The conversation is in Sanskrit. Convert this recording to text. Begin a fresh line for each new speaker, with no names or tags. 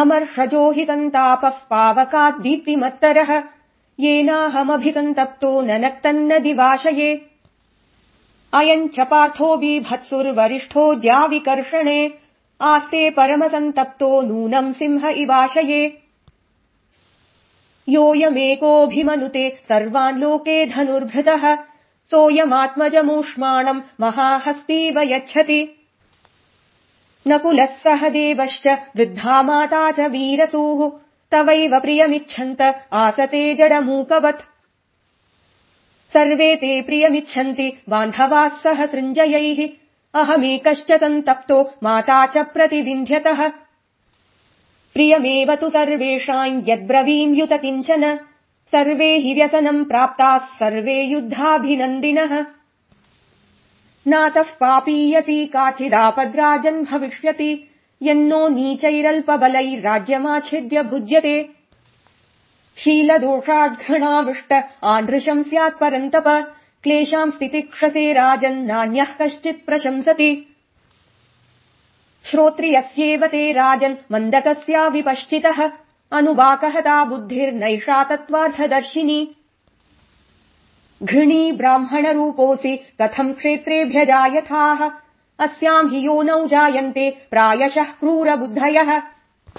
अमर्षजो हि सन्तापः पावकात् दीप्तिमत्तरः येनाहमभिसन्तप्तो न नक्तन्न दिवाशये अयम् च पार्थो बीभत्सुर्वरिष्ठो ज्याविकर्षणे आस्ते परमसन्तप्तो नूनम् सिंह इवाशये। योऽयमेकोऽभिमनुते सर्वान् लोके धनुर्भृतः। सोऽयमात्मजमूष्माणम् महाहस्तीव यच्छति नकुलः सह देवश्च वृद्धा माता च वीरसूः। तवैव प्रियमिच्छन्त आसते जडमूकवत्। सर्वे ते प्रियमिच्छन्ति बान्धवाः सह सृञ्जयैः। अहमेकश्च सन्तप्तो माता च प्रतिविन्ध्यतः। प्रियमेव तु सर्वेषाम् यद्ब्रवीम्युत किञ्चन। सर्वे हि व्यसनम् प्राप्ताः सर्वे युद्धाभिनन्दिनः नातः पापीयसी काचिदापद्राजन् भविष्यति। यन्नो नीचैरल्पबलैर्राज्यमाच्छिद्य भुज्यते। शीलदोषाद्घृणाविष्ट आदृशम् स्यात् परन्तप। क्लेशाम् स्थितिक्षसे राजन्नान्यः कश्चित् प्रशंसति। श्रोत्रियस्येव ते राजन् मन्दकस्या विपश्चितः अनुवाकहता बुद्धिर्नैषा तत्त्वार्थदर्शिनी घृणी ब्राह्मणरूपोऽसि कथम् क्षेत्रेभ्यजायथाः? अस्याम् हि योनौ जायन्ते प्रायशः क्रूरबुद्धयः